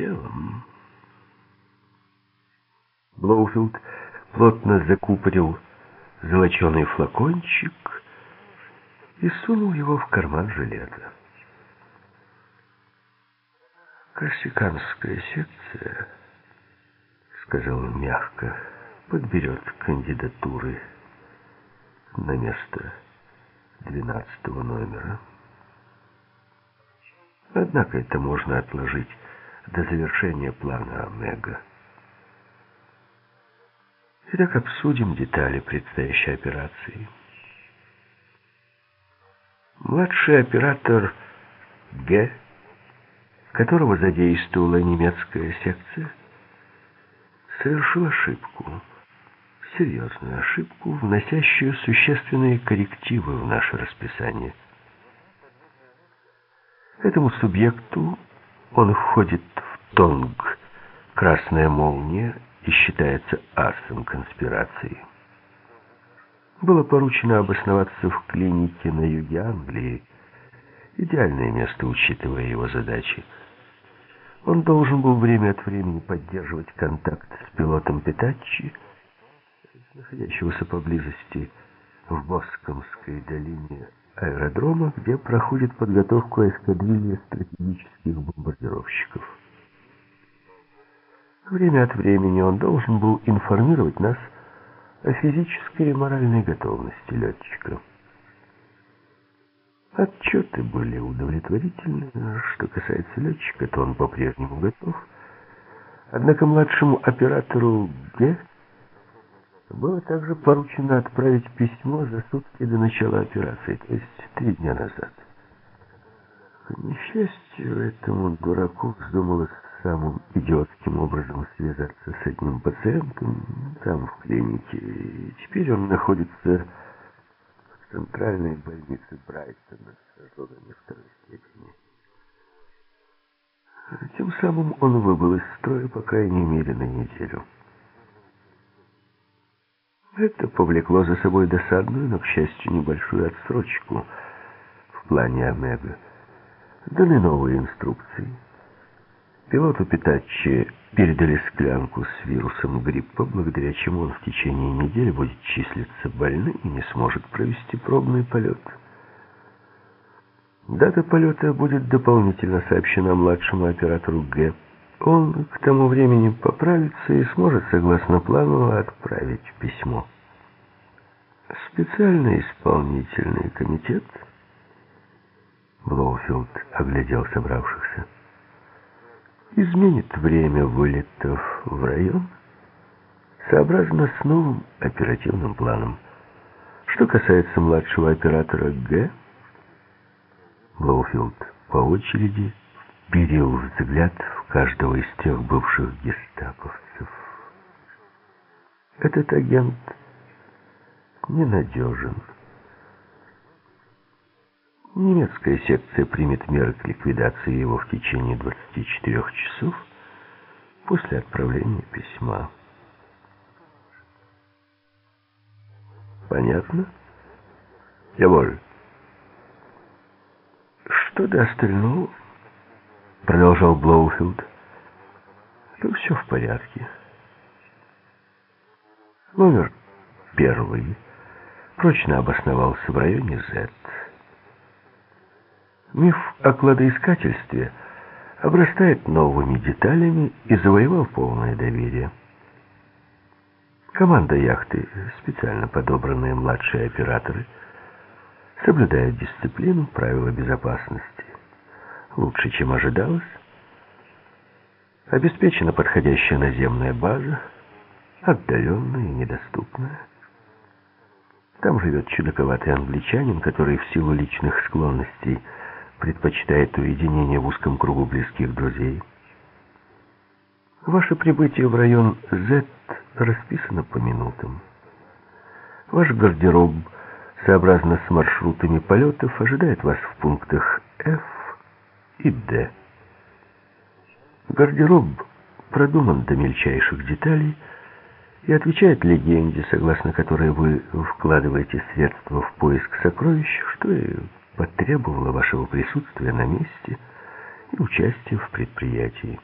телом. Блоуфилд плотно закупорил золоченый флакончик и сунул его в карман жилета. «Корсиканская секция», — сказал он мягко, — «подберет кандидатуры на место двенадцатого номера». Однако это можно отложить до завершения плана Омега. Итак, обсудим детали предстоящей операции. Младший оператор Г, которого задействовала немецкая секция, совершил ошибку, серьезную ошибку, вносящую существенные коррективы в наше расписание – Этому субъекту он входит тонг «Красная молния» и считается асом конспирации. Было поручено обосноваться в клинике на юге Англии, идеальное место, учитывая его задачи. Он должен был время от времени поддерживать контакт с пилотом Питачи, находящегося поблизости в Боскомской долине аэродрома, где проходит подготовку эскадрильи стратегических бомбардировщиков. Время от времени он должен был информировать нас о физической и моральной готовности летчика. Отчеты были удовлетворительны. Что касается летчика, то он по-прежнему готов. Однако младшему оператору Г было также поручено отправить письмо за сутки до начала операции, то есть три дня назад. К несчастью, этому дураку вздумалось самым идиотским образом связаться с одним пациентом там, в клинике, и теперь он находится в центральной больнице Брайтона с ожогами второй степени. Тем самым он выбыл из строя, по крайней мере, на неделю. Это повлекло за собой досадную, но, к счастью, небольшую отсрочку в плане Омега. Даны новые инструкции. Пилоту Питачи передали склянку с вирусом гриппа, благодаря чему он в течение недели будет числиться больным и не сможет провести пробный полет. Дата полета будет дополнительно сообщена младшему оператору Г. Он к тому времени поправится и сможет, согласно плану, отправить письмо. Специальный исполнительный комитет Блоуфилд оглядел собравшихся. Изменит время вылетов в район сообразно с новым оперативным планом. Что касается младшего оператора Г, Блоуфилд по очереди вперил взгляд в каждого из трех бывших гестаповцев. Этот агент ненадежен. Немецкая секция примет меры к ликвидации его в течение 24 часов после отправления письма. Понятно? Яволь. Что до остального, продолжал Блоуфилд, то все в порядке. Номер первый прочно обосновался в районе Z. Миф о кладоискательстве обрастает новыми деталями и завоевал полное доверие. Команда яхты, специально подобранные младшие операторы, соблюдают дисциплину, правила безопасности лучше, чем ожидалось. Обеспечена подходящая наземная база, отдаленная и недоступная. Там живет чудаковатый англичанин, который в силу личных склонностей предпочитает уединение в узком кругу близких друзей. Ваше прибытие в район Z расписано по минутам. Ваш гардероб, сообразно с маршрутами полетов, ожидает вас в пунктах F и D. Гардероб продуман до мельчайших деталей и отвечает легенде, согласно которой вы вкладываете средства в поиск сокровищ, что и потребовало вашего присутствия на месте и участия в предприятии.